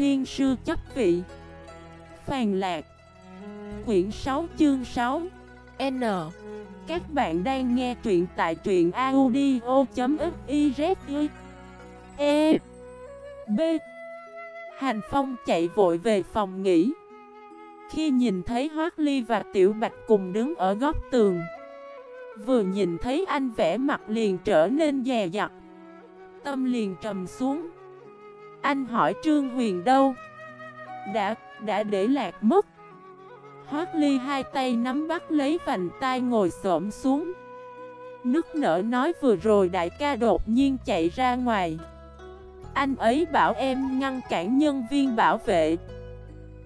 thiên sư chấp vị. Phàn lạc. Quyển 6 chương 6 N. Các bạn đang nghe truyện tại truyện audio.xyz E. B. Hành Phong chạy vội về phòng nghỉ. Khi nhìn thấy Hoác Ly và Tiểu Bạch cùng đứng ở góc tường, Vừa nhìn thấy anh vẽ mặt liền trở nên dè dặt. Tâm liền trầm xuống. Anh hỏi Trương Huyền đâu? Đã, đã để lạc mất. Hoác ly hai tay nắm bắt lấy vành tay ngồi xổm xuống. Nước nở nói vừa rồi đại ca đột nhiên chạy ra ngoài. Anh ấy bảo em ngăn cản nhân viên bảo vệ.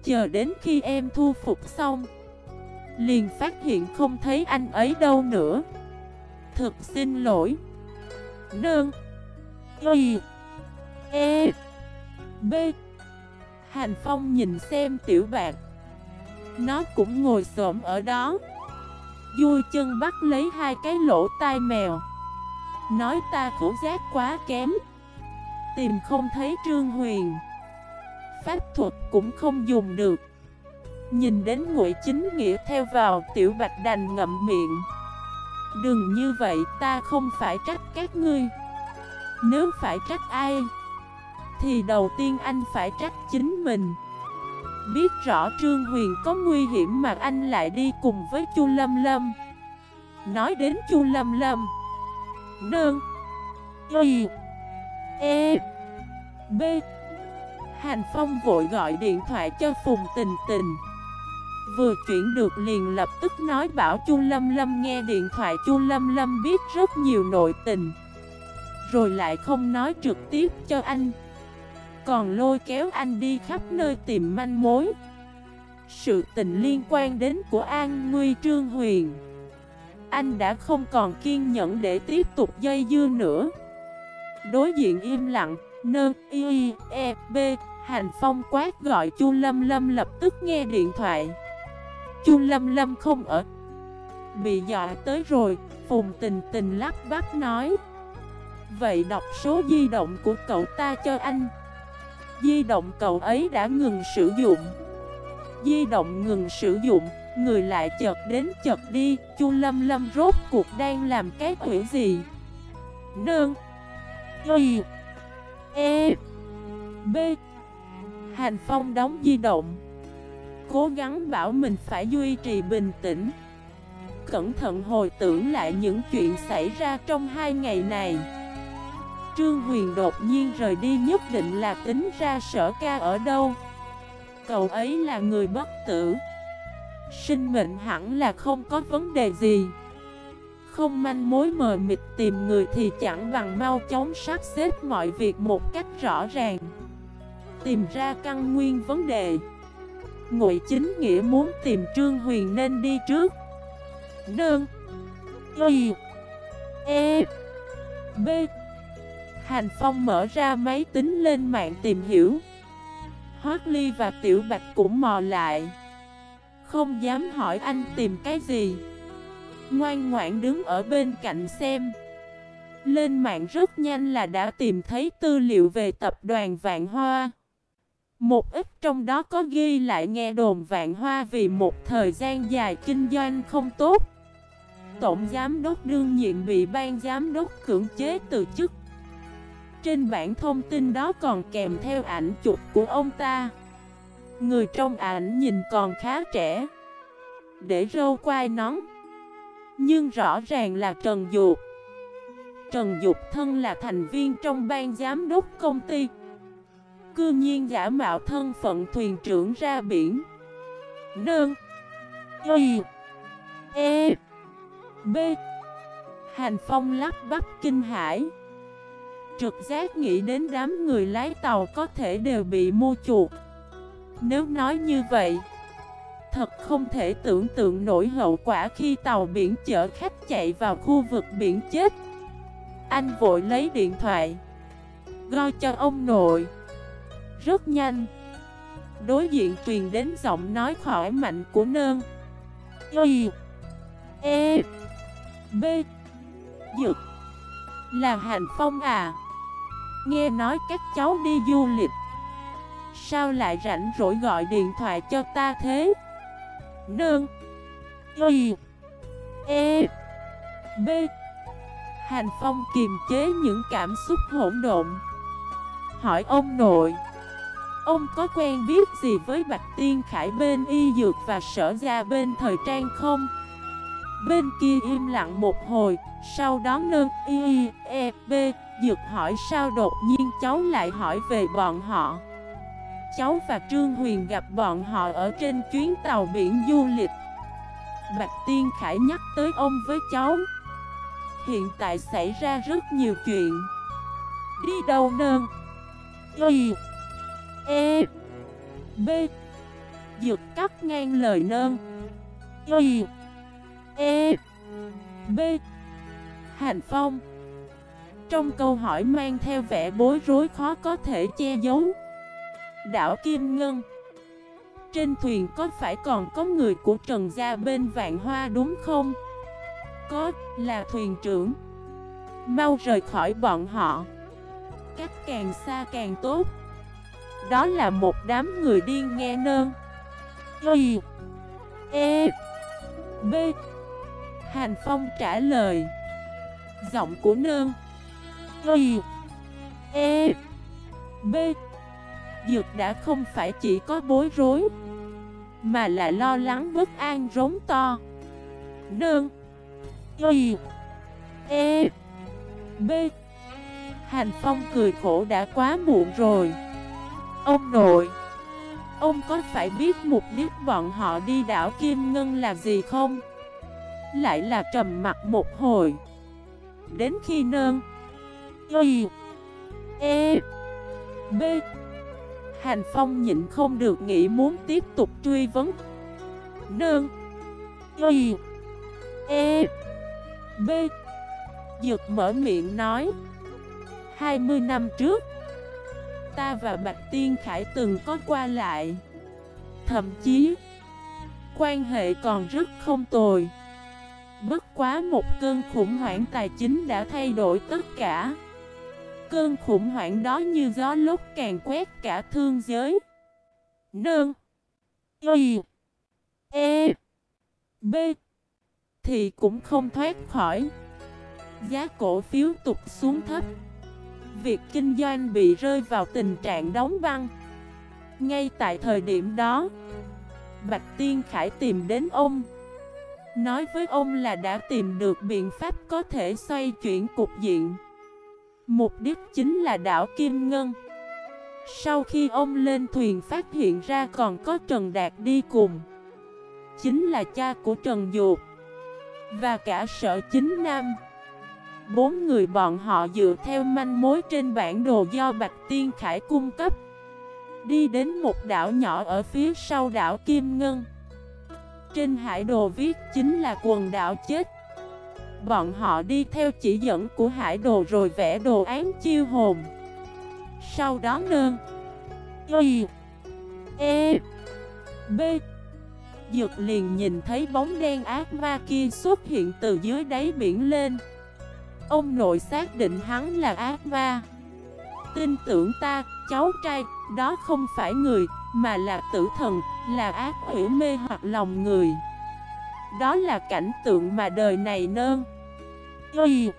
Chờ đến khi em thu phục xong Liền phát hiện không thấy anh ấy đâu nữa. Thực xin lỗi. Nương. Y. E. B. Hành Phong nhìn xem tiểu bạc. Nó cũng ngồi xổm ở đó. Vui chân bắt lấy hai cái lỗ tai mèo. Nói ta khổ giác quá kém. Tìm không thấy Trương Huyền. Pháp thuật cũng không dùng được. Nhìn đến ngụy chính nghĩa theo vào Tiểu Bạch đành ngậm miệng. Đừng như vậy, ta không phải trách các ngươi. Nếu phải trách ai thì đầu tiên anh phải trách chính mình. Biết rõ Trương Huyền có nguy hiểm mà anh lại đi cùng với Chu Lâm Lâm. Nói đến Chu Lâm Lâm. Nương. Y. E. B. Hành Phong vội gọi điện thoại cho Phùng Tình Tình. Vừa chuyển được liền lập tức nói bảo Chu Lâm Lâm nghe điện thoại Chu Lâm Lâm biết rất nhiều nội tình. Rồi lại không nói trực tiếp cho anh. Còn lôi kéo anh đi khắp nơi tìm manh mối. Sự tình liên quan đến của An Nguy Trương Huyền. Anh đã không còn kiên nhẫn để tiếp tục dây dưa nữa. Đối diện im lặng Nơ, y, e, b Hành Phong quát gọi Chu Lâm Lâm lập tức nghe điện thoại. Chu Lâm Lâm không ở. Bị dọa tới rồi Phùng tình tình lắc bắt nói. Vậy đọc số di động của cậu ta cho anh. Di động cậu ấy đã ngừng sử dụng. Di động ngừng sử dụng, Người lại chợt đến chợt đi, Chu Lâm Lâm rốt cuộc đang làm cái quỷ gì? Nương, Y E B. Hành Phong đóng di động, Cố gắng bảo mình phải duy trì bình tĩnh. Cẩn thận hồi tưởng lại những chuyện xảy ra trong hai ngày này. Trương Huyền đột nhiên rời đi nhất định là tính ra sở ca ở đâu. Cậu ấy là người bất tử. Sinh mệnh hẳn là không có vấn đề gì. Không manh mối mờ mịt tìm người thì chẳng bằng mau chóng sắp xếp mọi việc một cách rõ ràng. Tìm ra căn nguyên vấn đề. Ngụy chính nghĩa muốn tìm Trương Huyền nên đi trước. Đơn. Y. E. B. Hành Phong mở ra máy tính lên mạng tìm hiểu. Hoác Ly và Tiểu Bạch cũng mò lại. Không dám hỏi anh tìm cái gì. Ngoan ngoãn đứng ở bên cạnh xem. Lên mạng rất nhanh là đã tìm thấy tư liệu về tập đoàn Vạn Hoa. Một ít trong đó có ghi lại nghe đồn vạn hoa vì một thời gian dài kinh doanh không tốt. Tổng giám đốc đương nhiệm bị ban giám đốc cưỡng chế từ chức. Trên bản thông tin đó còn kèm theo ảnh chụp của ông ta. Người trong ảnh nhìn còn khá trẻ, Để râu quai nón, Nhưng rõ ràng là Trần Dục. Trần Dục thân là thành viên trong ban giám đốc công ty. Cư nhiên giả mạo thân phận thuyền trưởng ra biển. Nương Y E B. Hành phong lắp bắp kinh hải Trực giác nghĩ đến đám người lái tàu có thể đều bị mua chuột Nếu nói như vậy, Thật không thể tưởng tượng nổi hậu quả khi tàu biển chở khách chạy vào khu vực biển chết. Anh vội lấy điện thoại Gọi cho ông nội. Rất nhanh, Đối diện truyền đến giọng nói khỏi mạnh của nơn. Y E B, Dực. Là hành phong à? Nghe nói các cháu đi du lịch. Sao lại rảnh rỗi gọi điện thoại cho ta thế? Nương. Y. E. B. Hành Phong kiềm chế những cảm xúc hỗn độn. Hỏi ông nội. Ông có quen biết gì với Bạch Tiên Khải bên y dược và sở gia bên thời trang không? Bên kia im lặng một hồi, sau đó nâng y e b dược hỏi sao đột nhiên cháu lại hỏi về bọn họ. Cháu và Trương Huyền gặp bọn họ ở trên chuyến tàu biển du lịch. Bạch Tiên Khải nhắc tới ông với cháu. Hiện tại xảy ra rất nhiều chuyện. Đi đâu nơn? Y E B Dược cắt ngang lời nơn Y E B Hành Phong trong câu hỏi mang theo vẻ bối rối khó có thể che giấu. Đảo Kim Ngân. Trên thuyền có phải còn có người của Trần Gia bên Vạn Hoa đúng không? Có, là thuyền trưởng. Mau rời khỏi bọn họ. Cách càng xa càng tốt. Đó là một đám người điên nghe nơn. Y E B. Hành Phong trả lời. Giọng của nơn. Y E. B. Dược đã không phải chỉ có bối rối, Mà là lo lắng bất an rống to. Đơn Y. E. B. Hành Phong cười khổ đã quá muộn rồi. Ông nội, Ông có phải biết mục đích bọn họ đi đảo Kim Ngân là gì không? Lại là trầm mặt một hồi. Đến khi nơn Y E B. Hành Phong nhịn không được nghĩ muốn tiếp tục truy vấn. Nương, Y E B. Dược mở miệng nói 20 năm trước Ta và Bạch Tiên Khải từng có qua lại. Thậm chí Quan hệ còn rất không tồi. Bất quá một cơn khủng hoảng tài chính đã thay đổi tất cả. Cơn khủng hoảng đó như gió lúc càng quét cả thương giới. Nương. Y. E. B. Thì cũng không thoát khỏi. Giá cổ phiếu tục xuống thấp. Việc kinh doanh bị rơi vào tình trạng đóng băng. Ngay tại thời điểm đó, Bạch Tiên Khải tìm đến ông. Nói với ông là đã tìm được biện pháp có thể xoay chuyển cục diện. Mục đích chính là đảo Kim Ngân. Sau khi ông lên thuyền phát hiện ra còn có Trần Đạt đi cùng. Chính là cha của Trần Dục Và cả sở chính Nam. Bốn người bọn họ dựa theo manh mối trên bản đồ do Bạch Tiên Khải cung cấp Đi đến một đảo nhỏ ở phía sau đảo Kim Ngân Trên hải đồ viết chính là quần đảo chết Bọn họ đi theo chỉ dẫn của hải đồ rồi vẽ đồ án chiêu hồn. Sau đó nơn Y E B. Dược liền nhìn thấy bóng đen ác ma kia xuất hiện từ dưới đáy biển lên. Ông nội xác định hắn là ác ma. Tin tưởng ta, cháu trai, đó không phải người, mà là tử thần, là ác quỷ mê hoặc lòng người. Đó là cảnh tượng mà đời này nơn Y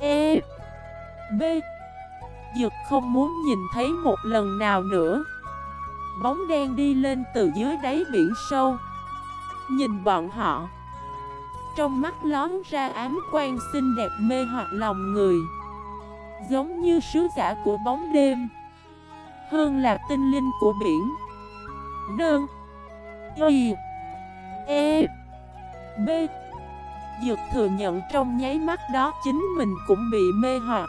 E B. Dực không muốn nhìn thấy một lần nào nữa. Bóng đen đi lên từ dưới đáy biển sâu. Nhìn bọn họ. Trong mắt lón ra ám quan xinh đẹp mê hoặc lòng người. Giống như sứ giả của bóng đêm. Hơn là tinh linh của biển. Đơn Y. E B. Dược thừa nhận trong nháy mắt đó chính mình cũng bị mê hoặc.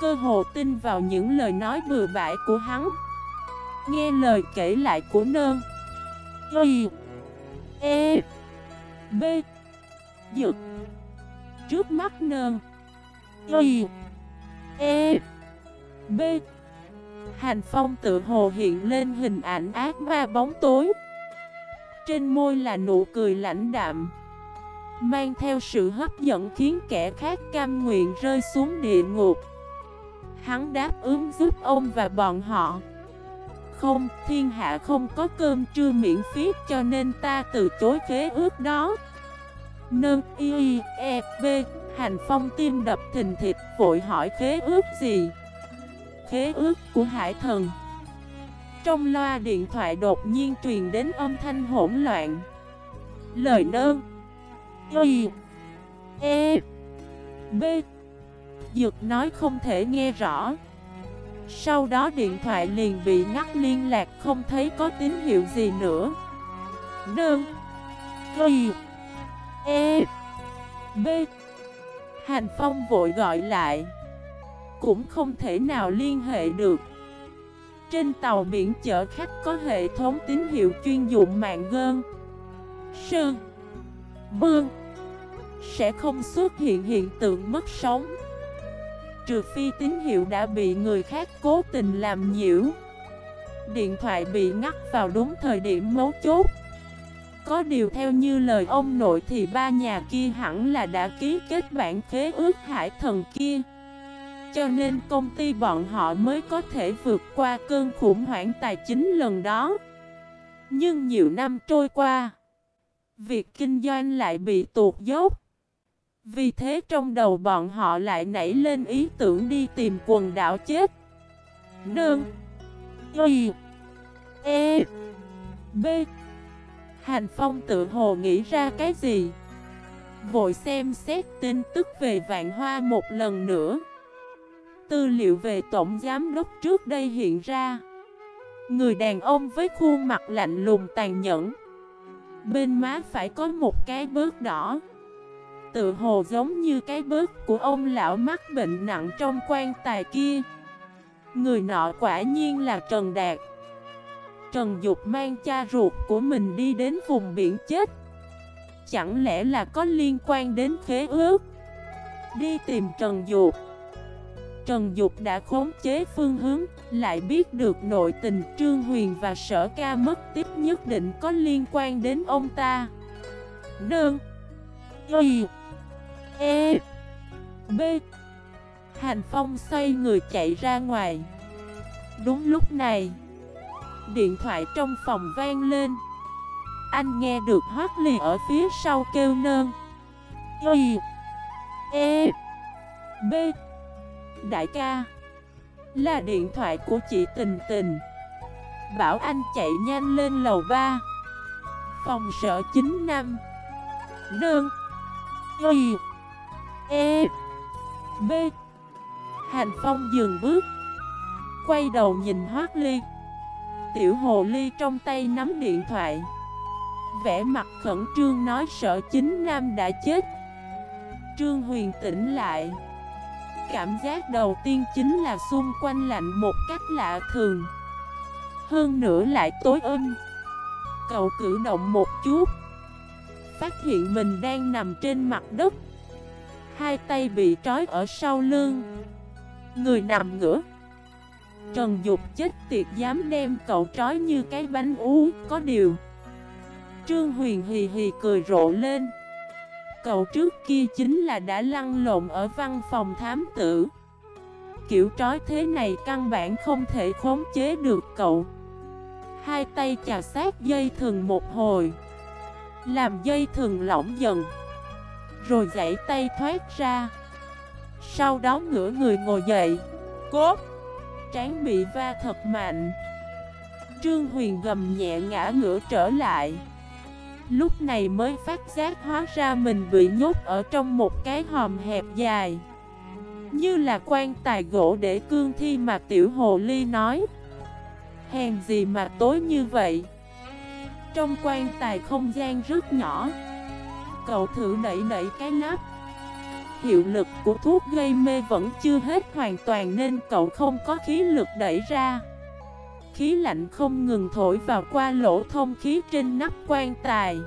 Cơ hồ tin vào những lời nói bừa bãi của hắn. Nghe lời kể lại của nơn Y E B. Dược. Trước mắt nơn Y E B. Hành phong tự hồ hiện lên hình ảnh ác ma bóng tối. Trên môi là nụ cười lãnh đạm. Mang theo sự hấp dẫn khiến kẻ khác cam nguyện rơi xuống địa ngục Hắn đáp ứng giúp ông và bọn họ không, thiên hạ không có cơm trưa miễn phí cho nên ta từ chối khế ước đó. Nâng y e b Hành phong tim đập thình thịt vội hỏi khế ước gì? Khế ước của hải thần. Trong loa điện thoại đột nhiên truyền đến âm thanh hỗn loạn. Lời nơn Y E B. Dược nói không thể nghe rõ. Sau đó điện thoại liền bị ngắt liên lạc, không thấy có tín hiệu gì nữa. Đơn, Y E B. Hành Phong vội gọi lại. Cũng không thể nào liên hệ được. Trên tàu biển chở khách có hệ thống tín hiệu chuyên dụng mạng gơn. Sơn Bương Sẽ không xuất hiện hiện tượng mất sóng, Trừ phi tín hiệu đã bị người khác cố tình làm nhiễu. Điện thoại bị ngắt vào đúng thời điểm mấu chốt. Có điều theo như lời ông nội thì ba nhà kia hẳn là đã ký kết bản khế ước hải thần kia, Cho nên công ty bọn họ mới có thể vượt qua cơn khủng hoảng tài chính lần đó. Nhưng nhiều năm trôi qua Việc kinh doanh lại bị tuột dốc. Vì thế trong đầu bọn họ lại nảy lên ý tưởng đi tìm quần đảo chết. Nương. Y. E. B. Hành Phong tự hồ nghĩ ra cái gì? Vội xem xét tin tức về vạn hoa một lần nữa. Tư liệu về tổng giám đốc trước đây hiện ra. Người đàn ông với khuôn mặt lạnh lùng tàn nhẫn. Bên má phải có một cái bớt đỏ. Tự hồ giống như cái bớt của ông lão mắc bệnh nặng trong quan tài kia. Người nọ quả nhiên là Trần Đạt. Trần Dục mang cha ruột của mình đi đến vùng biển chết. Chẳng lẽ là có liên quan đến khế ước? Đi tìm Trần Dục. Trần Dục đã khống chế phương hướng, lại biết được nội tình Trương Huyền và Sở Ca mất tiếp nhất định có liên quan đến ông ta. Đơn Y. E. B. Hành Phong xoay người chạy ra ngoài. Đúng lúc này, điện thoại trong phòng vang lên. Anh nghe được Hoác lì ở phía sau kêu nơn Y. E. B. Đại ca. Là điện thoại của chị Tình Tình. Bảo anh chạy nhanh lên lầu 3 Phòng sở 9 năm. Đơn Y. E. B. Hành Phong dừng bước. Quay đầu nhìn Hoác Ly. Tiểu Hồ Ly trong tay nắm điện thoại. Vẽ mặt khẩn trương nói sợ chính nam đã chết. Trương Huyền tỉnh lại. Cảm giác đầu tiên chính là xung quanh lạnh một cách lạ thường. Hơn nữa lại tối âm Cậu cử động một chút. Phát hiện mình đang nằm trên mặt đất. Hai tay bị trói ở sau lưng. Người nằm ngửa. Trần Dục chết tiệt dám đem cậu trói như cái bánh ú, Có điều. Trương Huyền hì hì cười rộ lên. Cậu trước kia chính là đã lăn lộn ở văn phòng thám tử. Kiểu trói thế này căn bản không thể khống chế được cậu. Hai tay chà sát dây thừng một hồi, Làm dây thừng lỏng dần, Rồi dãy tay thoát ra. Sau đó ngửa người ngồi dậy. Cốt, Trán bị va thật mạnh. Trương Huyền gầm nhẹ ngã ngửa trở lại. Lúc này mới phát giác hóa ra mình bị nhốt ở trong một cái hòm hẹp dài. Như là quan tài gỗ để cương thi mà tiểu hồ ly nói. Hèn gì mà tối như vậy. Trong quan tài không gian rất nhỏ. Cậu thử đẩy đẩy cái nắp. Hiệu lực của thuốc gây mê vẫn chưa hết hoàn toàn nên cậu không có khí lực đẩy ra khí lạnh không ngừng thổi vào qua lỗ thông khí trên nắp quan tài,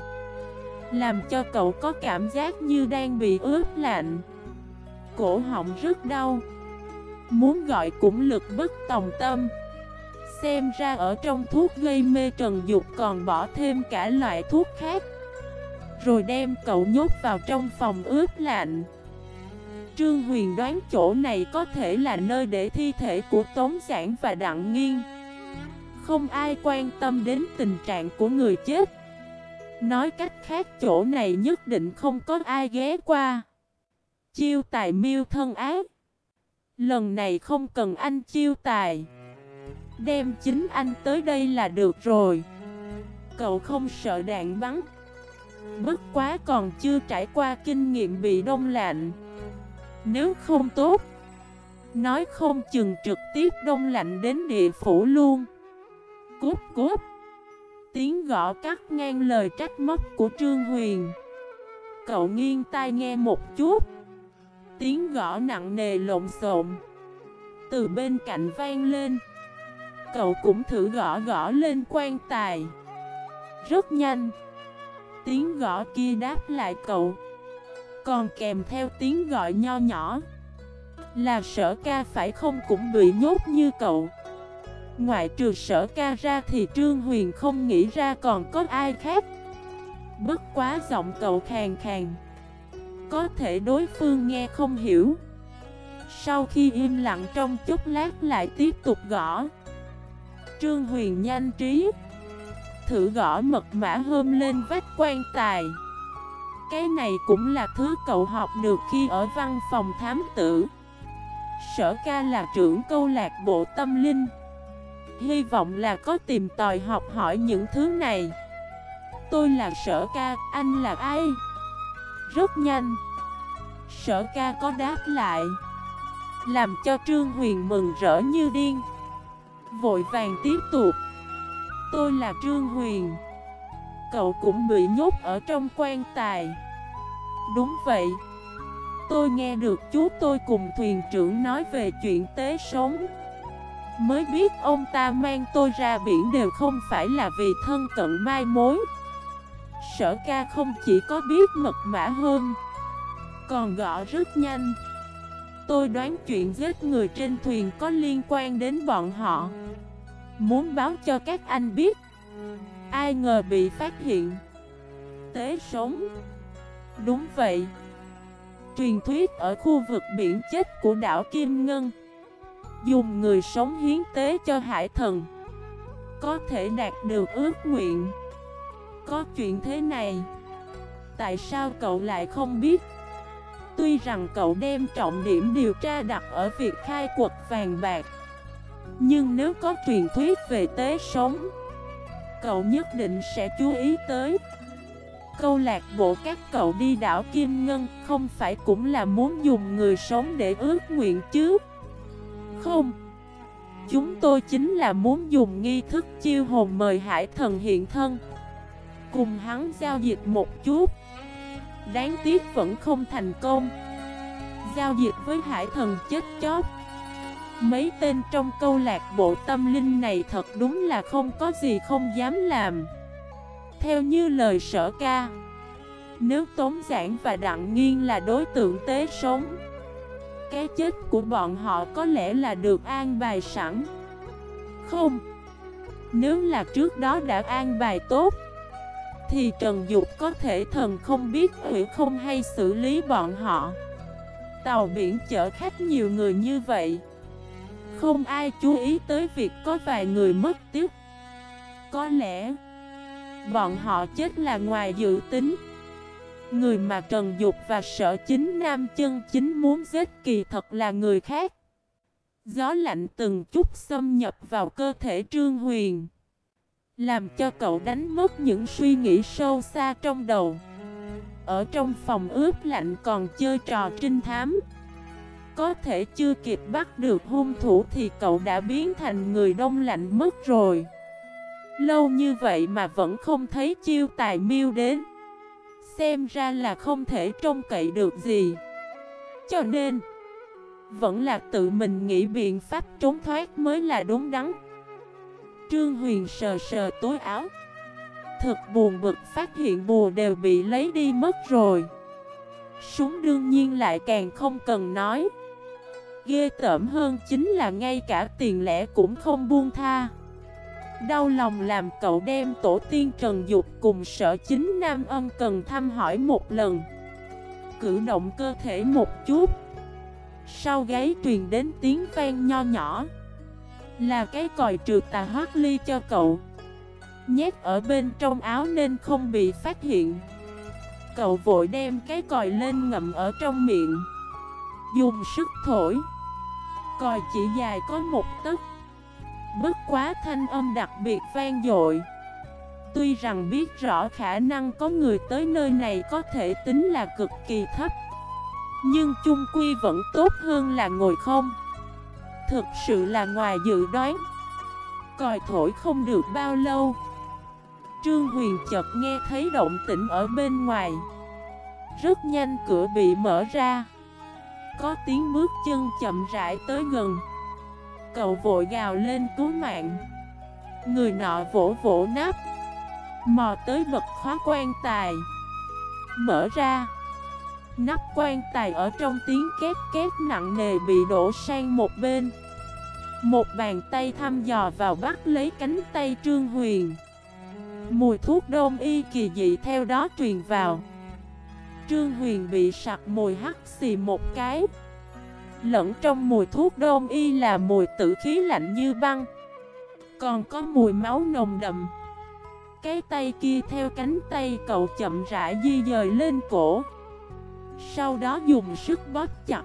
Làm cho cậu có cảm giác như đang bị ướp lạnh. Cổ họng rất đau, Muốn gọi cũng lực bất tòng tâm. Xem ra ở trong thuốc gây mê trần dục còn bỏ thêm cả loại thuốc khác. Rồi đem cậu nhốt vào trong phòng ướp lạnh. Trương Huyền đoán chỗ này có thể là nơi để thi thể của Tống Giảng và Đặng Nghiên không ai quan tâm đến tình trạng của người chết. Nói cách khác, chỗ này nhất định không có ai ghé qua. Chiêu tài miêu thân ác. Lần này không cần anh chiêu tài. Đem chính anh tới đây là được rồi. Cậu không sợ đạn bắn. Bất quá còn chưa trải qua kinh nghiệm bị đông lạnh. Nếu không tốt, Nói không chừng trực tiếp đông lạnh đến địa phủ luôn. Cút cút. Tiếng gõ cắt ngang lời trách móc của Trương Huyền. Cậu nghiêng tai nghe một chút. Tiếng gõ nặng nề lộn xộn. Từ bên cạnh vang lên. Cậu cũng thử gõ gõ lên quan tài. Rất nhanh. Tiếng gõ kia đáp lại cậu. Còn kèm theo tiếng gọi nho nhỏ. Là sở ca phải không cũng bị nhốt như cậu. Ngoại trừ sở ca ra thì Trương Huyền không nghĩ ra còn có ai khác. Bất quá giọng cậu khàn khàn. Có thể đối phương nghe không hiểu. Sau khi im lặng trong chút lát lại tiếp tục gõ. Trương Huyền nhanh trí. Thử gõ mật mã hôm lên vách quan tài. Cái này cũng là thứ cậu học được khi ở văn phòng thám tử. Sở ca là trưởng câu lạc bộ tâm linh. Hy vọng là có tìm tòi học hỏi những thứ này. Tôi là sở ca, anh là ai? Rất nhanh. Sở ca có đáp lại. Làm cho Trương Huyền mừng rỡ như điên. Vội vàng tiếp tục. Tôi là Trương Huyền. Cậu cũng bị nhốt ở trong quan tài. Đúng vậy. Tôi nghe được chú tôi cùng thuyền trưởng nói về chuyện tế sống. Mới biết ông ta mang tôi ra biển đều không phải là vì thân cận mai mối. Sở ca không chỉ có biết mật mã hơn, Còn gõ rất nhanh. Tôi đoán chuyện giết người trên thuyền có liên quan đến bọn họ. Muốn báo cho các anh biết, Ai ngờ bị phát hiện. Tế sống. Đúng vậy. Truyền thuyết ở khu vực biển chết của đảo Kim Ngân. Dùng người sống hiến tế cho hải thần. Có thể đạt được ước nguyện. Có chuyện thế này, Tại sao cậu lại không biết? Tuy rằng cậu đem trọng điểm điều tra đặt ở việc khai quật vàng bạc, Nhưng nếu có truyền thuyết về tế sống, Cậu nhất định sẽ chú ý tới. Câu lạc bộ các cậu đi đảo Kim Ngân Không phải cũng là muốn dùng người sống để ước nguyện chứ? Không? Chúng tôi chính là muốn dùng nghi thức chiêu hồn mời hải thần hiện thân, Cùng hắn giao dịch một chút. Đáng tiếc vẫn không thành công. Giao dịch với hải thần chết chóc. Mấy tên trong câu lạc bộ tâm linh này thật đúng là không có gì không dám làm. Theo như lời sở ca, Nếu Tống Giảng và Đặng Nghiên là đối tượng tế sống cái chết của bọn họ có lẽ là được an bài sẵn. Không. Nếu là trước đó đã an bài tốt, Thì Trần Dục có thể thần không biết, hủy không hay xử lý bọn họ. Tàu biển chở khách nhiều người như vậy, Không ai chú ý tới việc có vài người mất tiếc Có lẽ, Bọn họ chết là ngoài dự tính. Người mà Trần Dục và sở chính Nam chân chính muốn giết kỳ thật là người khác. Gió lạnh từng chút xâm nhập vào cơ thể Trương Huyền. Làm cho cậu đánh mất những suy nghĩ sâu xa trong đầu. Ở trong phòng ướp lạnh còn chơi trò trinh thám. Có thể chưa kịp bắt được hung thủ thì cậu đã biến thành người đông lạnh mất rồi. Lâu như vậy mà vẫn không thấy chiêu tài miêu đến. Xem ra là không thể trông cậy được gì. Cho nên, Vẫn là tự mình nghĩ biện pháp trốn thoát mới là đúng đắn. Trương Huyền sờ sờ tối áo. Thật buồn bực phát hiện bùa đều bị lấy đi mất rồi. Súng đương nhiên lại càng không cần nói. Ghê tởm hơn chính là ngay cả tiền lẻ cũng không buông tha. Đau lòng làm cậu đem tổ tiên Trần Dục cùng sở chính Nam Ân cần thăm hỏi một lần. Cử động cơ thể một chút. Sau gáy truyền đến tiếng vang nho nhỏ. Là cái còi trượt tà hoác ly cho cậu. Nhét ở bên trong áo nên không bị phát hiện. Cậu vội đem cái còi lên ngậm ở trong miệng. Dùng sức thổi. Còi chỉ dài có một tấc. Bất quá thanh âm đặc biệt vang dội. Tuy rằng biết rõ khả năng có người tới nơi này có thể tính là cực kỳ thấp, Nhưng chung quy vẫn tốt hơn là ngồi không. Thực sự là ngoài dự đoán. Còi thổi không được bao lâu. Trương Huyền chợt nghe thấy động tĩnh ở bên ngoài. Rất nhanh cửa bị mở ra. Có tiếng bước chân chậm rãi tới gần. Cậu vội gào lên cứu mạng. Người nọ vỗ vỗ nắp, Mò tới bật khóa quan tài. Mở ra, Nắp quan tài ở trong tiếng két két nặng nề bị đổ sang một bên. Một bàn tay thăm dò vào bắt lấy cánh tay Trương Huyền. Mùi thuốc đông y kỳ dị theo đó truyền vào. Trương Huyền bị sặc mùi hắc xì một cái. Lẫn trong mùi thuốc đông y là mùi tử khí lạnh như băng. Còn có mùi máu nồng đậm. Cái tay kia theo cánh tay cậu chậm rãi di dời lên cổ. Sau đó dùng sức bóp chặt.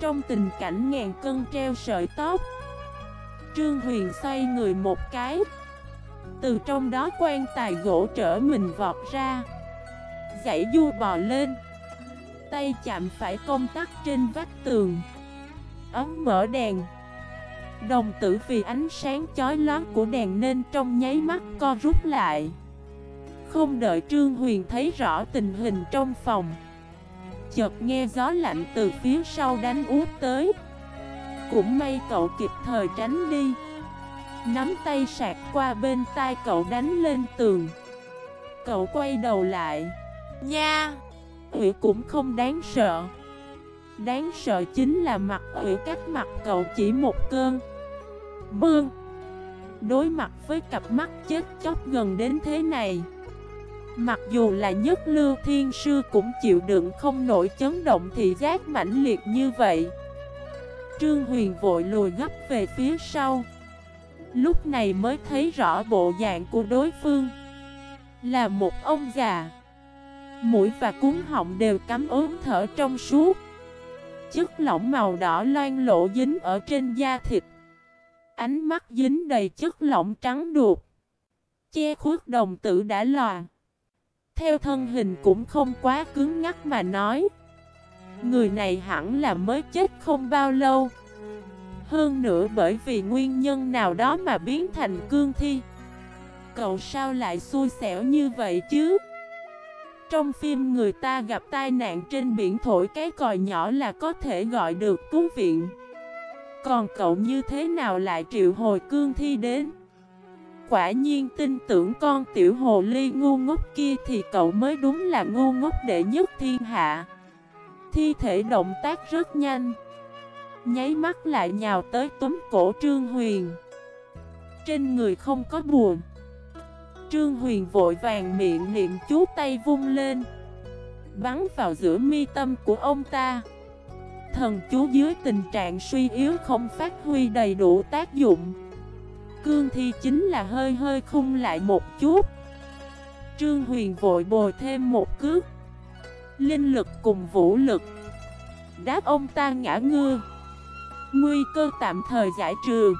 Trong tình cảnh ngàn cân treo sợi tóc, Trương Huyền xoay người một cái. Từ trong đó quan tài gỗ trở mình vọt ra. Dãy du bò lên. Tay chạm phải công tắc trên vách tường. Ấm mở đèn. Đồng tử vì ánh sáng chói lóa của đèn nên trong nháy mắt co rút lại. Không đợi Trương Huyền thấy rõ tình hình trong phòng, Chợt nghe gió lạnh từ phía sau đánh út tới. Cũng may cậu kịp thời tránh đi. Nắm tay sạc qua bên tai cậu đánh lên tường. Cậu quay đầu lại. Nha! Ủy cũng không đáng sợ. Đáng sợ chính là mặt ủy cách mặt cậu chỉ một cơn. Bương! Đối mặt với cặp mắt chết chóc gần đến thế này, Mặc dù là nhất lưu thiên sư cũng chịu đựng không nổi chấn động thị giác mãnh liệt như vậy. Trương Huyền vội lùi gấp về phía sau. Lúc này mới thấy rõ bộ dạng của đối phương. Là một ông già. Mũi và cuốn họng đều cắm ốm thở trong suốt. Chất lỏng màu đỏ loan lộ dính ở trên da thịt. Ánh mắt dính đầy chất lỏng trắng đục, Che khuất đồng tử đã lòa. Theo thân hình cũng không quá cứng ngắc mà nói Người này hẳn là mới chết không bao lâu. Hơn nữa bởi vì nguyên nhân nào đó mà biến thành cương thi. Cậu sao lại xui xẻo như vậy chứ? Trong phim người ta gặp tai nạn trên biển thổi cái còi nhỏ là có thể gọi được cứu viện. Còn cậu như thế nào lại triệu hồi cương thi đến? Quả nhiên tin tưởng con tiểu hồ ly ngu ngốc kia thì cậu mới đúng là ngu ngốc đệ nhất thiên hạ. Thi thể động tác rất nhanh, Nháy mắt lại nhào tới túm cổ Trương Huyền. Trên người không có buồn Trương Huyền vội vàng miệng niệm chú tay vung lên. Bắn vào giữa mi tâm của ông ta. Thần chú dưới tình trạng suy yếu không phát huy đầy đủ tác dụng. Cương thi chính là hơi hơi khung lại một chút. Trương Huyền vội bồi thêm một cước. Linh lực cùng vũ lực. Đáp ông ta ngã ngưa. Nguy cơ tạm thời giải trừ.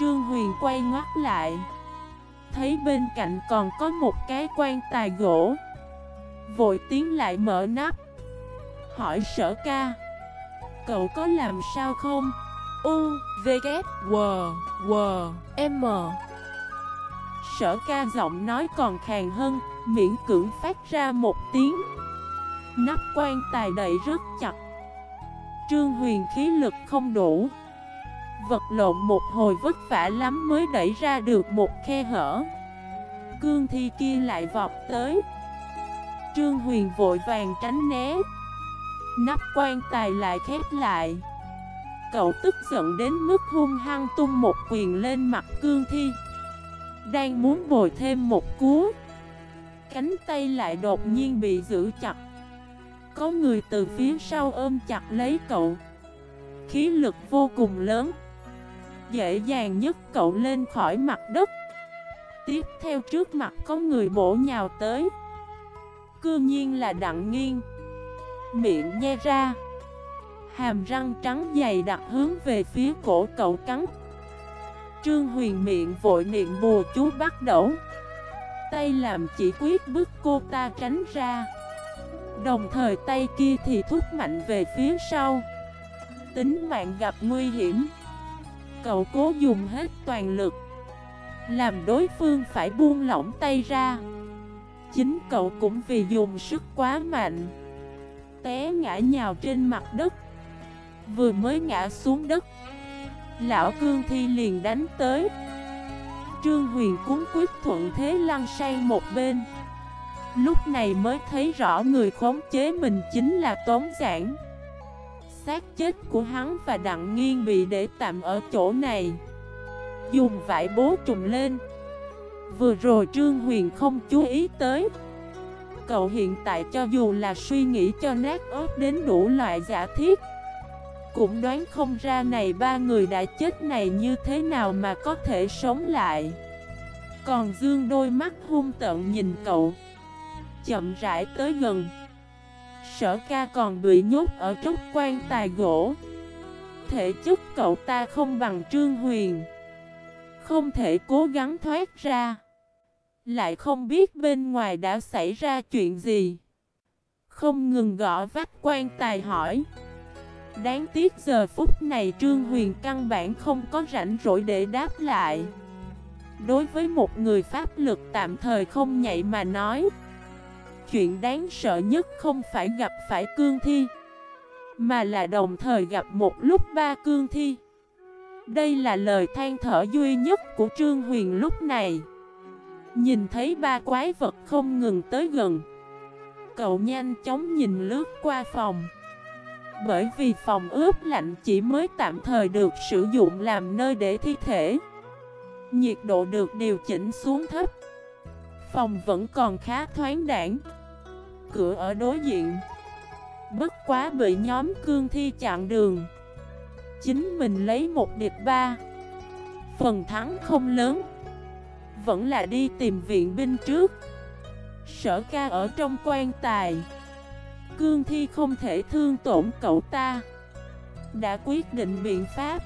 Trương Huyền quay ngoắt lại. Thấy bên cạnh còn có một cái quan tài gỗ. Vội tiến lại mở nắp. Hỏi sở ca Cậu có làm sao không? U, V, K, W, W, M. Sở ca giọng nói còn khàn hơn Miễn cưỡng phát ra một tiếng. Nắp quan tài đậy rất chặt. Trương huyền khí lực không đủ. Vật lộn một hồi vất vả lắm mới đẩy ra được một khe hở. Cương thi kia lại vọt tới. Trương Huyền vội vàng tránh né. Nắp quan tài lại khép lại. Cậu tức giận đến mức hung hăng tung một quyền lên mặt cương thi. Đang muốn bồi thêm một cú. Cánh tay lại đột nhiên bị giữ chặt. Có người từ phía sau ôm chặt lấy cậu. Khí lực vô cùng lớn. Dễ dàng nhất, cậu lên khỏi mặt đất. Tiếp theo trước mặt có người bổ nhào tới. Cư nhiên là đặng nghiêng Miệng nhe ra. Hàm răng trắng dày đặt hướng về phía cổ cậu cắn. Trương Huyền miệng vội niệm bùa chú bắt đẩu Tay làm chỉ quyết bức cô ta tránh ra. Đồng thời tay kia thì thúc mạnh về phía sau. Tính mạng gặp nguy hiểm. Cậu cố dùng hết toàn lực. Làm đối phương phải buông lỏng tay ra. Chính cậu cũng vì dùng sức quá mạnh. Té ngã nhào trên mặt đất. Vừa mới ngã xuống đất. Lão cương thi liền đánh tới. Trương Huyền cuốn quyết thuận thế lăn sang một bên. Lúc này mới thấy rõ người khống chế mình chính là Tống Giảng xác chết của hắn và Đặng Nghiên bị để tạm ở chỗ này. Dùng vải bố trùng lên. Vừa rồi Trương Huyền không chú ý tới. Cậu hiện tại cho dù là suy nghĩ cho nát ớt đến đủ loại giả thiết, Cũng đoán không ra này ba người đã chết này như thế nào mà có thể sống lại. Còn Dương đôi mắt hung tận nhìn cậu, Chậm rãi tới gần. Sở ca còn bị nhốt ở trúc quan tài gỗ. Thể chất cậu ta không bằng Trương Huyền. Không thể cố gắng thoát ra. Lại không biết bên ngoài đã xảy ra chuyện gì. Không ngừng gõ vách quan tài hỏi. Đáng tiếc giờ phút này Trương Huyền căn bản không có rảnh rỗi để đáp lại. Đối với một người pháp lực tạm thời không nhạy mà nói Chuyện đáng sợ nhất không phải gặp phải cương thi, Mà là đồng thời gặp một lúc ba cương thi. Đây là lời than thở duy nhất của Trương Huyền lúc này. Nhìn thấy ba quái vật không ngừng tới gần, Cậu nhanh chóng nhìn lướt qua phòng. Bởi vì phòng ướp lạnh chỉ mới tạm thời được sử dụng làm nơi để thi thể, Nhiệt độ được điều chỉnh xuống thấp. Phòng vẫn còn khá thoáng đảng cửa ở đối diện. Bất quá bị nhóm cương thi chặn đường. Chính mình lấy một điệp ba. Phần thắng không lớn. Vẫn là đi tìm viện binh trước. Sở ca ở trong quan tài. Cương thi không thể thương tổn cậu ta. Đã quyết định biện pháp.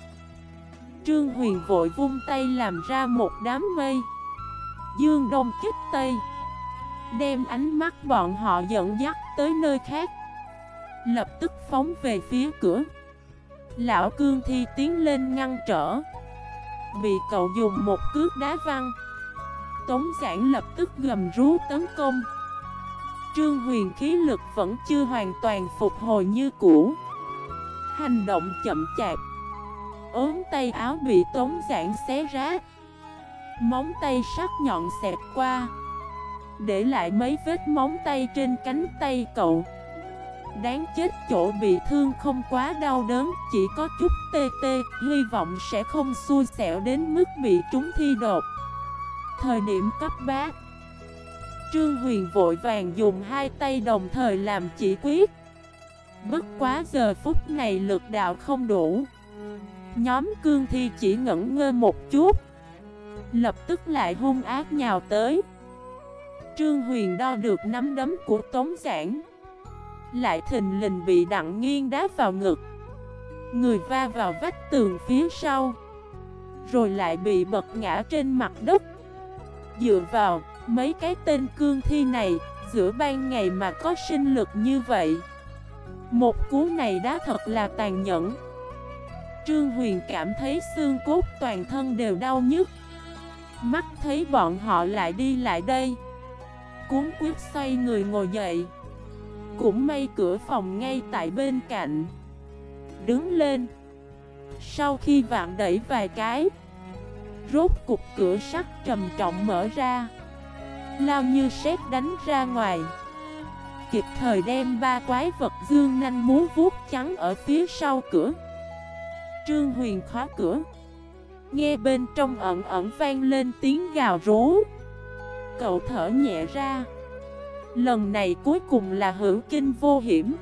Trương Huyền vội vung tay làm ra một đám mây. Dương Đông kích Tây. Đem ánh mắt bọn họ dẫn dắt tới nơi khác. Lập tức phóng về phía cửa. Lão cương thi tiến lên ngăn trở. Bị cậu dùng một cước đá văng. Tống giảng lập tức gầm rú tấn công. Trương huyền khí lực vẫn chưa hoàn toàn phục hồi như cũ. Hành động chậm chạp. Ốm tay áo bị tống giảng xé rách, Móng tay sắc nhọn xẹp qua để lại mấy vết móng tay trên cánh tay cậu. Đáng chết, chỗ bị thương không quá đau đớn, Chỉ có chút tê tê, Hy vọng sẽ không xui xẻo đến mức bị trúng thi đột. Thời điểm cấp bá. Trương Huyền vội vàng dùng hai tay đồng thời làm chỉ quyết. Bất quá giờ phút này lực đạo không đủ. Nhóm cương thi chỉ ngẩn ngơ một chút. Lập tức lại hung ác nhào tới. Trương Huyền đo được nắm đấm của Tống Giảng. Lại thình lình bị đặng nghiêng đá vào ngực. Người va vào vách tường phía sau. Rồi lại bị bật ngã trên mặt đất. Dựa vào mấy cái tên cương thi này, Giữa ban ngày mà có sinh lực như vậy. Một cú này đá thật là tàn nhẫn. Trương Huyền cảm thấy xương cốt toàn thân đều đau nhức. Mắt thấy bọn họ lại đi lại đây cuốn quyết xoay người ngồi dậy. Cũng may cửa phòng ngay tại bên cạnh. Đứng lên. Sau khi vạn đẩy vài cái, Rốt cục cửa sắt trầm trọng mở ra. Lao như sét đánh ra ngoài. Kịp thời đem ba quái vật dương nanh muốn vuốt trắng ở phía sau cửa. Trương Huyền khóa cửa. Nghe bên trong ẩn ẩn vang lên tiếng gào rú. Cậu thở nhẹ ra. Lần này cuối cùng là hữu kinh vô hiểm.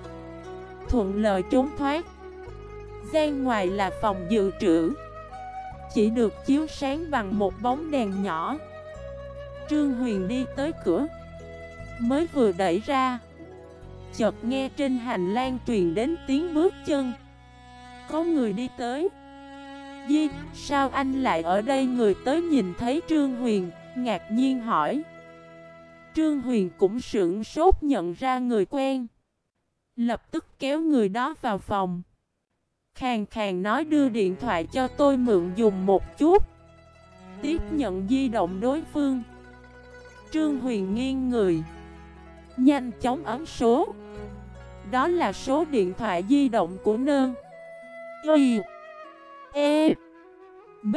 Thuận lợi trốn thoát. Gian ngoài là phòng dự trữ. Chỉ được chiếu sáng bằng một bóng đèn nhỏ. Trương Huyền đi tới cửa. Mới vừa đẩy ra. Chợt nghe trên hành lang truyền đến tiếng bước chân. Có người đi tới. Di, sao anh lại ở đây? Người tới nhìn thấy Trương Huyền, ngạc nhiên hỏi. Trương Huyền cũng sững sốt nhận ra người quen. Lập tức kéo người đó vào phòng. Khàng khàng nói đưa điện thoại cho tôi mượn dùng một chút. Tiếp nhận di động đối phương. Trương Huyền nghiêng người. Nhanh chóng ấn số. Đó là số điện thoại di động của nơn. Y E B.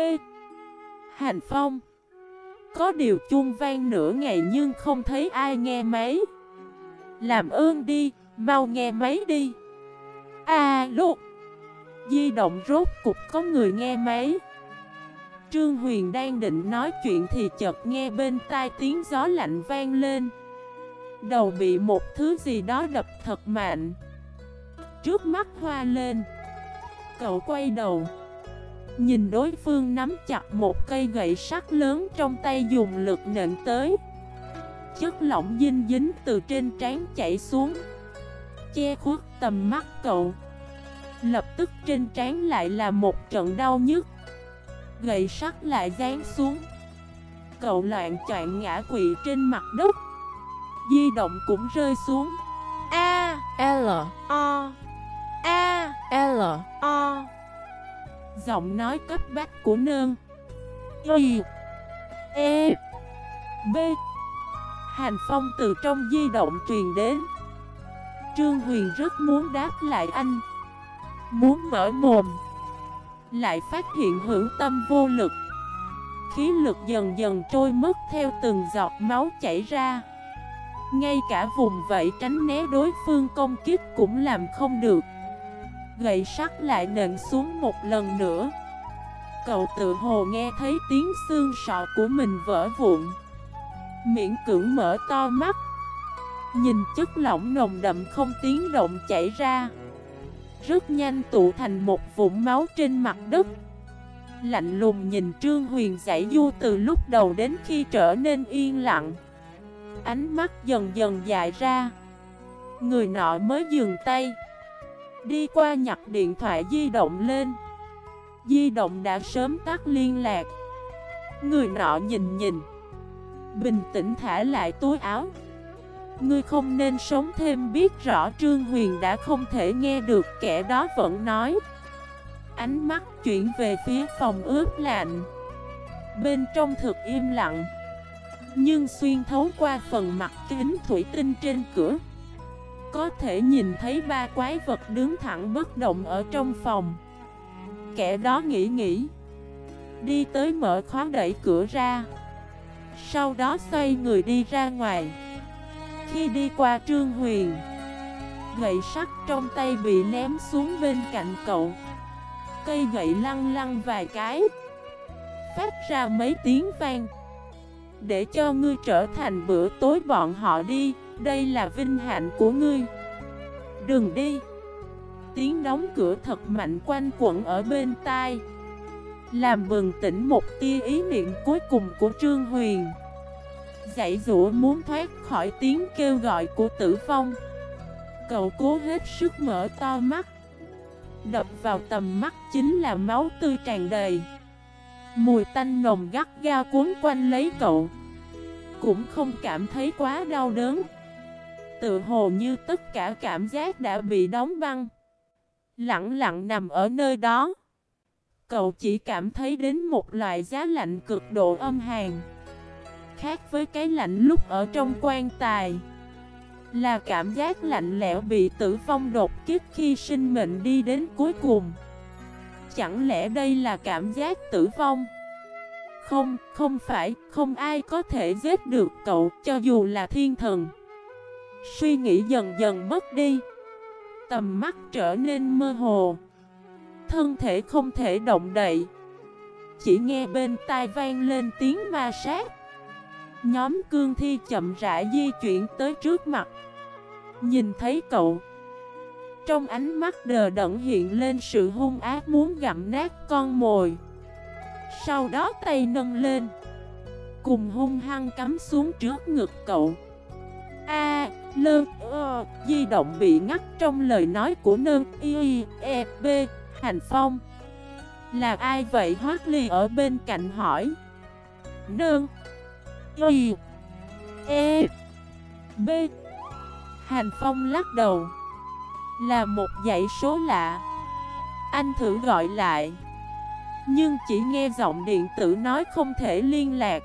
Hành Phong. Có điều chuông vang nửa ngày nhưng không thấy ai nghe máy. Làm ơn đi, mau nghe máy đi. Alo. Di động rốt cục có người nghe máy. Trương Huyền đang định nói chuyện thì chợt nghe bên tai tiếng gió lạnh vang lên. Đầu bị một thứ gì đó đập thật mạnh. Trước mắt hoa lên. Cậu quay đầu. Nhìn đối phương nắm chặt một cây gậy sắt lớn trong tay dùng lực nện tới. Chất lỏng dinh dính từ trên trán chảy xuống. Che khuất tầm mắt cậu. Lập tức trên trán lại là một trận đau nhức. Gậy sắt lại dán xuống. Cậu loạn choạng ngã quỵ trên mặt đất. Di động cũng rơi xuống. A L O A L O Giọng nói cấp bách của nương. Y E B. Hàn phong từ trong di động truyền đến. Trương Huyền rất muốn đáp lại anh. Muốn mở mồm. Lại phát hiện hữu tâm vô lực. Khí lực dần dần trôi mất theo từng giọt máu chảy ra. Ngay cả vùng vẫy tránh né đối phương công kiếp cũng làm không được. Gậy sắt lại nện xuống một lần nữa. Cậu tự hồ nghe thấy tiếng xương sọ của mình vỡ vụn. Miễn cưỡng mở to mắt. Nhìn chất lỏng nồng đậm không tiếng động chảy ra. Rất nhanh tụ thành một vũng máu trên mặt đất. Lạnh lùng nhìn Trương Huyền giải du từ lúc đầu đến khi trở nên yên lặng. Ánh mắt dần dần dài ra. Người nọ mới dừng tay. Đi qua nhặt điện thoại di động lên. Di động đã sớm tắt liên lạc. Người nọ nhìn nhìn. Bình tĩnh thả lại túi áo. Ngươi không nên sống thêm biết rõ Trương Huyền đã không thể nghe được, kẻ đó vẫn nói. Ánh mắt chuyển về phía phòng ướp lạnh. Bên trong thực im lặng. Nhưng xuyên thấu qua phần mặt kính thủy tinh trên cửa có thể nhìn thấy ba quái vật đứng thẳng bất động ở trong phòng. Kẻ đó nghĩ nghĩ, Đi tới mở khóa đẩy cửa ra. Sau đó xoay người đi ra ngoài. Khi đi qua Trương Huyền, Gậy sắt trong tay bị ném xuống bên cạnh cậu. Cây gậy lăn lăn vài cái, Phát ra mấy tiếng vang. Để cho ngươi trở thành bữa tối bọn họ đi đây là vinh hạnh của ngươi. Đừng đi. Tiếng đóng cửa thật mạnh quanh quẩn ở bên tai. Làm bừng tỉnh một tia ý niệm cuối cùng của Trương Huyền. Dạy dũa muốn thoát khỏi tiếng kêu gọi của tử vong. Cậu cố hết sức mở to mắt. Đập vào tầm mắt chính là máu tươi tràn đầy. Mùi tanh nồng gắt gao cuốn quanh lấy cậu. Cũng không cảm thấy quá đau đớn. Tự hồ như tất cả cảm giác đã bị đóng băng. Lặng lặng nằm ở nơi đó. Cậu chỉ cảm thấy đến một loại giá lạnh cực độ âm hàn Khác với cái lạnh lúc ở trong quan tài. Là cảm giác lạnh lẽo bị tử vong đột kích khi sinh mệnh đi đến cuối cùng. Chẳng lẽ đây là cảm giác tử vong? Không, không phải, không ai có thể giết được cậu cho dù là thiên thần. Suy nghĩ dần dần mất đi. Tầm mắt trở nên mơ hồ. Thân thể không thể động đậy. Chỉ nghe bên tai vang lên tiếng ma sát. Nhóm cương thi chậm rãi di chuyển tới trước mặt. Nhìn thấy cậu. Trong ánh mắt đờ đẫn hiện lên sự hung ác muốn gặm nát con mồi. Sau đó tay nâng lên. Cùng hung hăng cắm xuống trước ngực cậu. A, lơ, ơ, ờ, di động bị ngắt trong lời nói của nơ y, e, b, hành phong. Là ai vậy? Hoác Ly ở bên cạnh hỏi. Nơ Y E B. Hành Phong lắc đầu. Là một dãy số lạ. Anh thử gọi lại. Nhưng chỉ nghe giọng điện tử nói không thể liên lạc.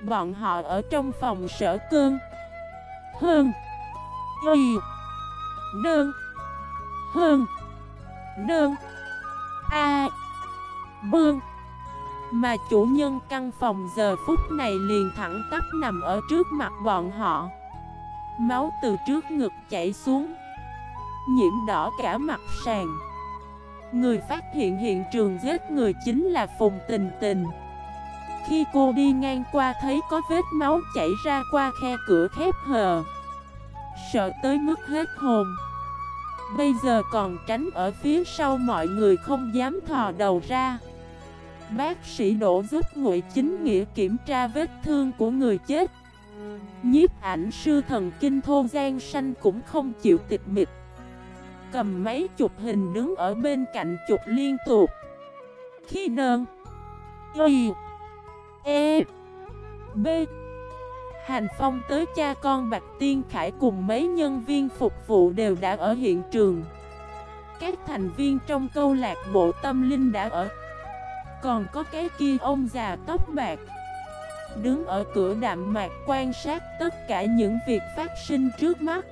Bọn họ ở trong phòng sở cơn hơn. Y Nương. Hơn Nương. A. Bương. Mà chủ nhân căn phòng giờ phút này liền thẳng tắp nằm ở trước mặt bọn họ. Máu từ trước ngực chảy xuống. Nhiễm đỏ cả mặt sàn. Người phát hiện hiện trường giết người chính là Phùng Tình Tình. Khi cô đi ngang qua thấy có vết máu chảy ra qua khe cửa khép hờ. Sợ tới mức hết hồn. Bây giờ còn tránh ở phía sau mọi người không dám thò đầu ra. Bác sĩ đổ giúp ngụy chính nghĩa kiểm tra vết thương của người chết. Nhiếp ảnh sư thần kinh thô gian xanh cũng không chịu tịch mịch. Cầm máy chụp hình đứng ở bên cạnh chụp liên tục. Khi nơn. Y. E B. Hành Phong tới cha con Bạch Tiên Khải cùng mấy nhân viên phục vụ đều đã ở hiện trường. Các thành viên trong câu lạc bộ tâm linh đã ở. Còn có cái kia ông già tóc bạc. Đứng ở cửa đạm mạc quan sát tất cả những việc phát sinh trước mắt.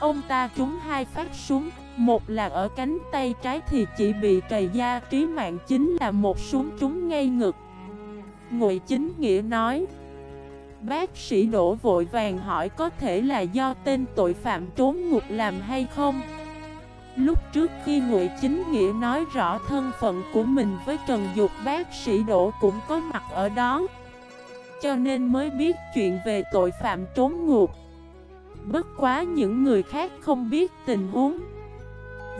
Ông ta trúng hai phát súng, Một là ở cánh tay trái thì chỉ bị trầy da, trí mạng chính là một súng trúng ngay ngực. Ngụy Chính Nghĩa nói, Bác sĩ đổ vội vàng hỏi có thể là do tên tội phạm trốn ngục làm hay không? Lúc trước khi Ngụy Chính Nghĩa nói rõ thân phận của mình với Trần Dục, bác sĩ đổ cũng có mặt ở đó. Cho nên mới biết chuyện về tội phạm trốn ngục. Bất quá những người khác không biết tình huống.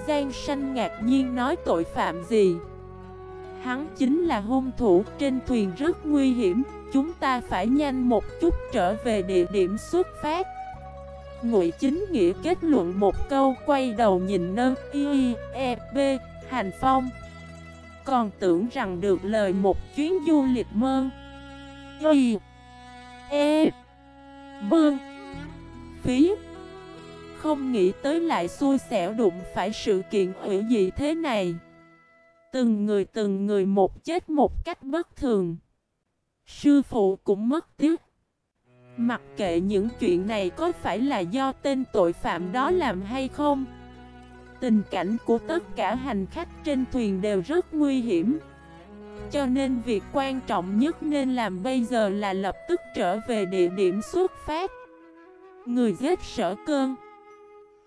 Giang sanh ngạc nhiên nói tội phạm gì? Hắn chính là hung thủ trên thuyền rất nguy hiểm. Chúng ta phải nhanh một chút trở về địa điểm xuất phát. Ngụy chính nghĩa kết luận một câu, quay đầu nhìn nơ y e b, hành phong. Còn tưởng rằng được lời một chuyến du lịch mơ. Y E Bương Phí. Không nghĩ tới lại xui xẻo đụng phải sự kiện hữu gì thế này. Từng người từng người một chết một cách bất thường. Sư phụ cũng mất tiếc. Mặc kệ những chuyện này có phải là do tên tội phạm đó làm hay không, Tình cảnh của tất cả hành khách trên thuyền đều rất nguy hiểm. Cho nên việc quan trọng nhất nên làm bây giờ là lập tức trở về địa điểm xuất phát. Người giết sở cơn.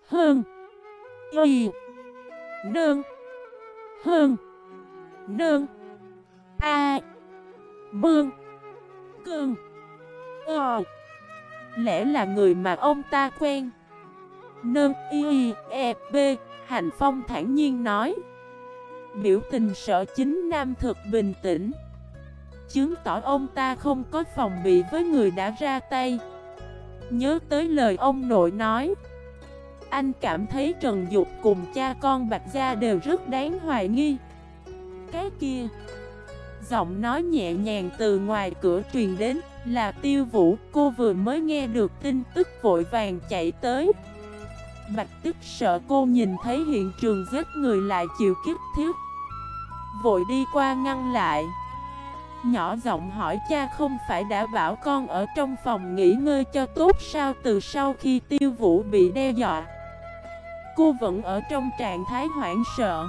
Hơn. Y. Đơn. Hơn. Nương. A. Bương cương, Ờ. Lẽ là người mà ông ta quen. Nương. Y E. B. Hành Phong thản nhiên nói. Biểu tình sợ chính nam thực bình tĩnh. Chứng tỏ ông ta không có phòng bị với người đã ra tay. Nhớ tới lời ông nội nói. Anh cảm thấy Trần Dục cùng cha con Bạch Gia đều rất đáng hoài nghi. Cái kia. Giọng nói nhẹ nhàng từ ngoài cửa truyền đến, Là tiêu vũ. Cô vừa mới nghe được tin tức vội vàng chạy tới. Bạch tức sợ cô nhìn thấy hiện trường giết người lại chịu kiếp thiết Vội đi qua ngăn lại. Nhỏ giọng hỏi, cha không phải đã bảo con ở trong phòng nghỉ ngơi cho tốt sao? Từ sau khi tiêu vũ bị đe dọa, Cô vẫn ở trong trạng thái hoảng sợ.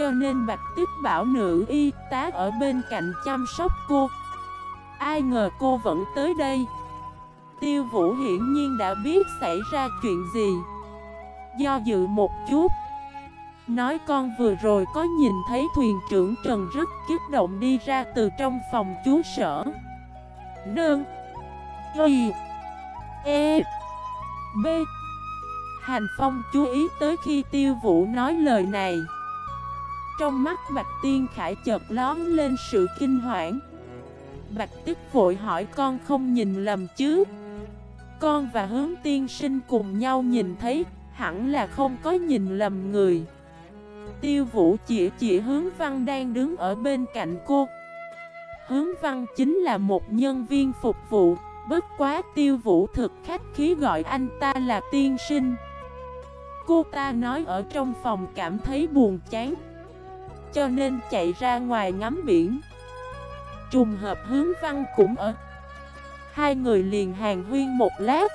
Cho nên Bạch Tuyết bảo nữ y tá ở bên cạnh chăm sóc cô. Ai ngờ cô vẫn tới đây. Tiêu vũ hiển nhiên đã biết xảy ra chuyện gì. Do dự một chút. Nói con vừa rồi có nhìn thấy thuyền trưởng Trần rất kích động đi ra từ trong phòng chú sở. Nương. Y. E. B. Hành Phong chú ý tới khi tiêu vũ nói lời này. Trong mắt Bạch Tiên Khải chợt lón lên sự kinh hoảng. Bạch Tức vội hỏi, con không nhìn lầm chứ? Con và hướng tiên sinh cùng nhau nhìn thấy, Hẳn là không có nhìn lầm người. Tiêu vũ chỉ chỉ hướng văn đang đứng ở bên cạnh cô. Hướng văn chính là một nhân viên phục vụ, Bất quá tiêu vũ thực khách khí gọi anh ta là tiên sinh. Cô ta nói ở trong phòng cảm thấy buồn chán. Cho nên chạy ra ngoài ngắm biển. Trùng hợp hướng văn cũng ở. Hai người liền hàng huyên một lát.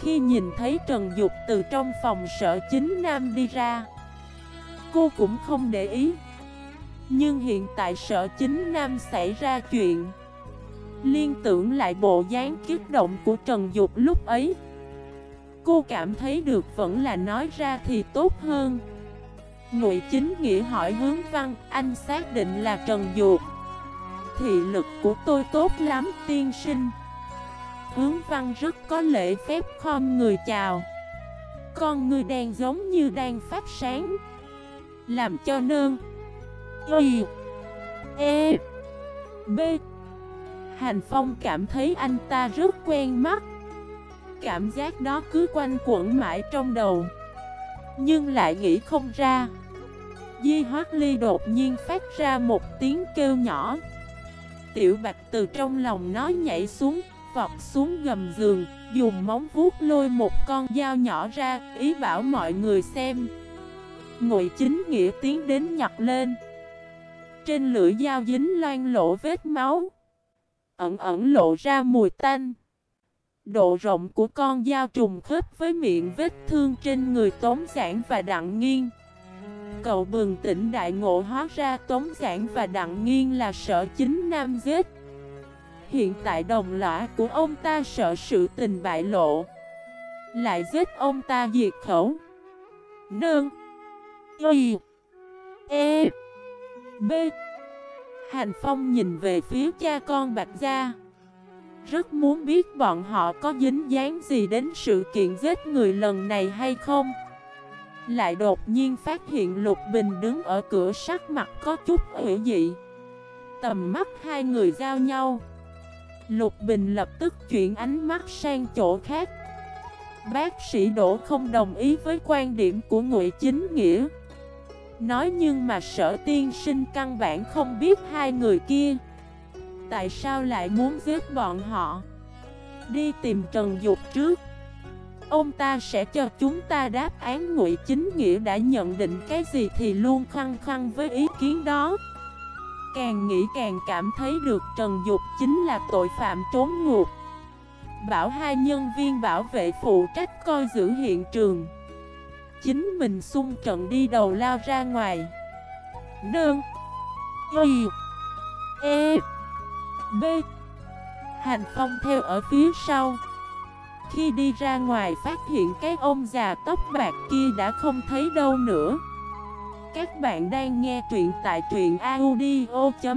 Khi nhìn thấy Trần Dục từ trong phòng sở chính nam đi ra, Cô cũng không để ý. Nhưng hiện tại sở chính nam xảy ra chuyện, Liên tưởng lại bộ dáng kiếp động của Trần Dục lúc ấy, Cô cảm thấy được vẫn là nói ra thì tốt hơn. Ngụy chính nghĩa hỏi hướng văn, Anh xác định là Trần Dục Thị lực của tôi tốt lắm, tiên sinh. Hướng văn rất có lễ phép khom người chào. Con người đen giống như đang phát sáng, Làm cho nơn, Y E B. Hành Phong cảm thấy anh ta rất quen mắt. Cảm giác đó cứ quanh quẩn mãi trong đầu, Nhưng lại nghĩ không ra. Di Hoác Ly đột nhiên phát ra một tiếng kêu nhỏ. Tiểu Bạch từ trong lòng nó nhảy xuống, Vọt xuống gầm giường, Dùng móng vuốt lôi một con dao nhỏ ra, Ý bảo mọi người xem. Ngụy chính nghĩa tiến đến nhặt lên. Trên lưỡi dao dính loang lộ vết máu. Ẩn ẩn lộ ra mùi tanh. Độ rộng của con dao trùng khớp với miệng vết thương trên người Tốn Giảng và Đặng Nghiên. Cậu bừng tỉnh đại ngộ hóa ra Tống Giảng và Đặng Nghiên là sợ chính nam giết Hiện tại đồng lõa của ông ta sợ sự tình bại lộ. Lại giết ông ta diệt khẩu. Nương. Y. E. B. Hành Phong nhìn về phía cha con Bạch Gia. Rất muốn biết bọn họ có dính dáng gì đến sự kiện giết người lần này hay không. Lại đột nhiên phát hiện Lục Bình đứng ở cửa sắc mặt có chút hữu dị. Tầm mắt hai người giao nhau. Lục Bình lập tức chuyển ánh mắt sang chỗ khác. Bác sĩ Đỗ không đồng ý với quan điểm của Ngụy Chính Nghĩa. Nói nhưng mà sở tiên sinh căn bản không biết hai người kia. Tại sao lại muốn giết bọn họ? Đi tìm Trần Dục trước. Ông ta sẽ cho chúng ta đáp án ngụy chính nghĩa đã nhận định cái gì thì luôn khăng khăng với ý kiến đó. Càng nghĩ càng cảm thấy được Trần Dục chính là tội phạm trốn ngục Bảo hai nhân viên bảo vệ phụ trách coi giữ hiện trường. Chính mình xung trận đi đầu lao ra ngoài. Nương. Y. E. B. Hành Phong theo ở phía sau. Khi đi ra ngoài phát hiện cái ông già tóc bạc kia đã không thấy đâu nữa. Các bạn đang nghe truyện tại truyện audio.fif